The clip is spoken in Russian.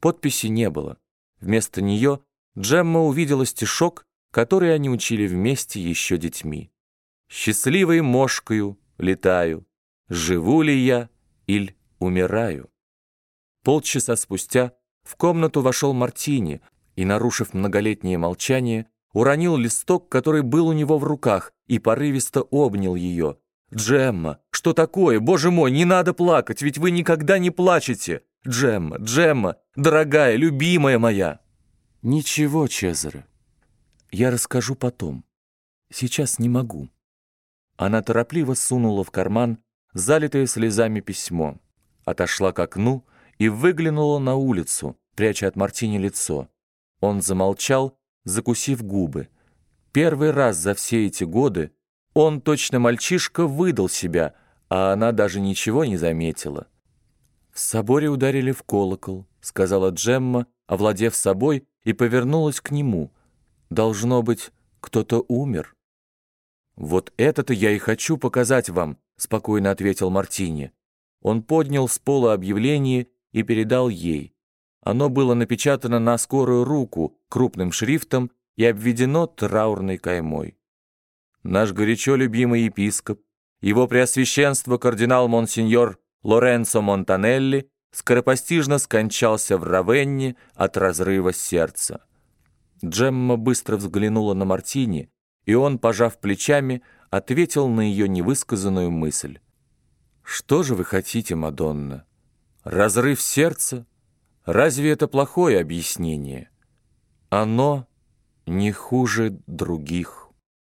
Подписи не было. Вместо нее Джемма увидела стишок, который они учили вместе еще детьми. «Счастливой мошкою летаю, живу ли я или умираю?» Полчаса спустя в комнату вошел Мартини и, нарушив многолетнее молчание, уронил листок, который был у него в руках, и порывисто обнял ее. «Джемма, что такое? Боже мой, не надо плакать, ведь вы никогда не плачете! Джемма, Джемма, дорогая, любимая моя!» «Ничего, Чезаре, я расскажу потом. Сейчас не могу». Она торопливо сунула в карман залитое слезами письмо, отошла к окну и выглянула на улицу, пряча от Мартини лицо. Он замолчал, закусив губы. Первый раз за все эти годы он, точно мальчишка, выдал себя, а она даже ничего не заметила. «В соборе ударили в колокол», — сказала Джемма, овладев собой, и повернулась к нему. «Должно быть, кто-то умер». «Вот это-то я и хочу показать вам», — спокойно ответил Мартини. Он поднял с пола объявление и передал ей. Оно было напечатано на скорую руку крупным шрифтом и обведено траурной каймой. Наш горячо любимый епископ, его преосвященство кардинал Монсеньор Лоренцо Монтанелли скоропостижно скончался в Равенне от разрыва сердца. Джемма быстро взглянула на Мартини, и он, пожав плечами, ответил на ее невысказанную мысль. «Что же вы хотите, Мадонна? Разрыв сердца? Разве это плохое объяснение? Оно не хуже других».